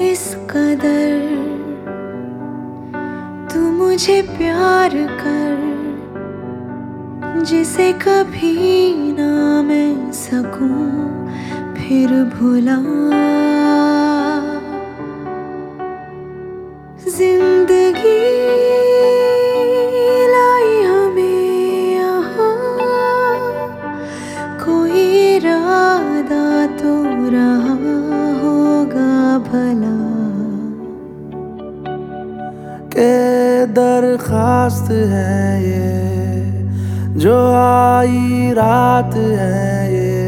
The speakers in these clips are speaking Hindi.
इस कदर तू मुझे प्यार कर जिसे कभी ना मैं सकूँ फिर भुला। दरखास्त है ये, जो आई रात है ये।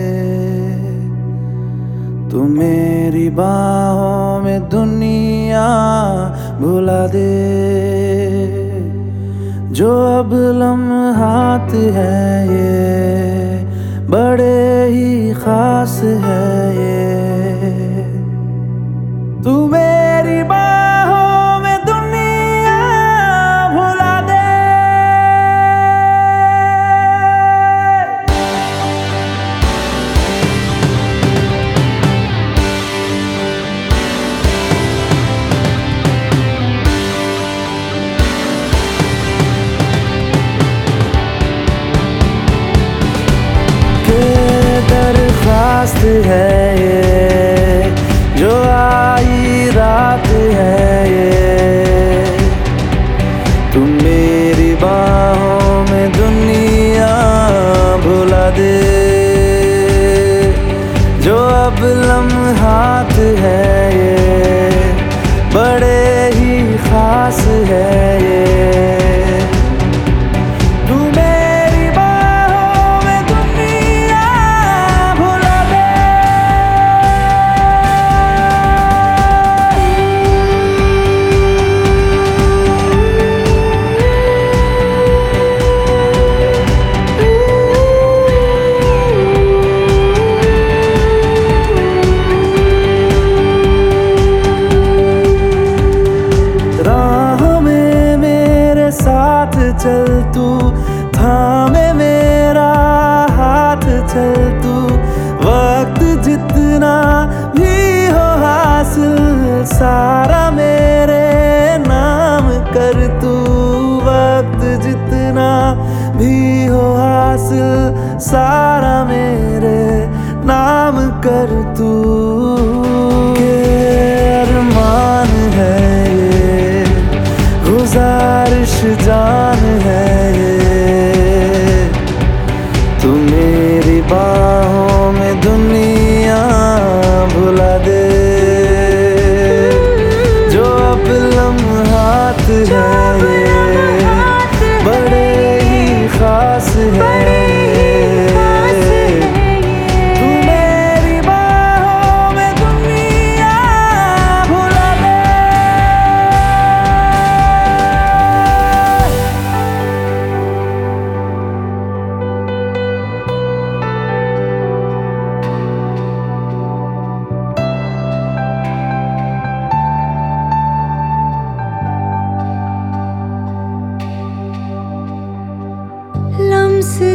तू मेरी बाहों में दुनिया भुला दे। जो अब लम्हात है ये, बड़े ही खास है ये। दरखास्त है ये चल तू वक्त जितना भी हो हासिल, सारा मेरे नाम कर तू। वक्त जितना भी हो हासिल, सारा अब लम्हात है।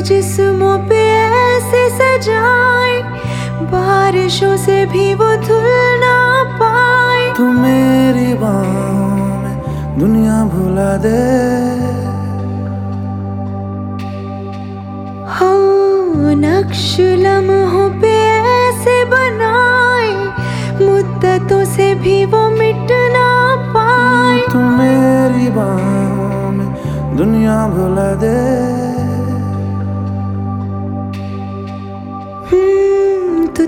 जिस्मों पे ऐसे सजाए बारिशों से भी वो धुल ना पाए। तू मेरी बाहों में दुनिया भुला दे। हो नक्श लम्हों पे ऐसे बनाए मुद्दतों से भी वो मिट ना पाए। तू मेरी बाहों में दुनिया भुला दे।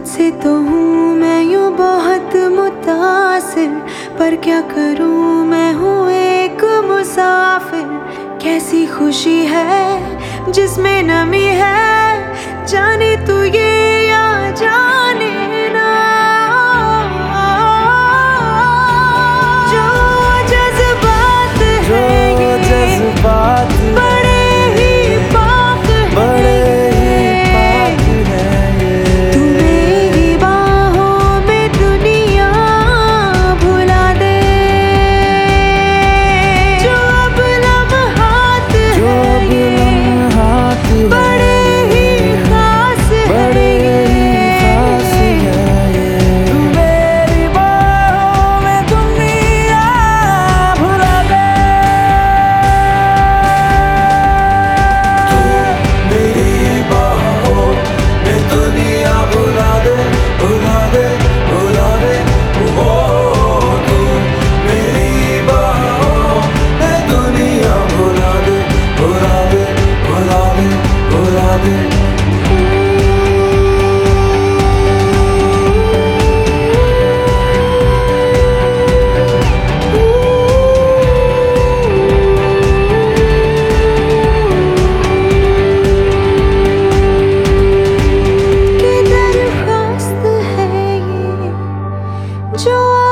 तुझसे तो हूँ मैं यूँ बहुत मुतासिर, पर क्या करूँ मैं हूँ एक मुसाफिर। कैसी खुशी है जिसमें नमी है, जाने तू ये या जाने। 就爱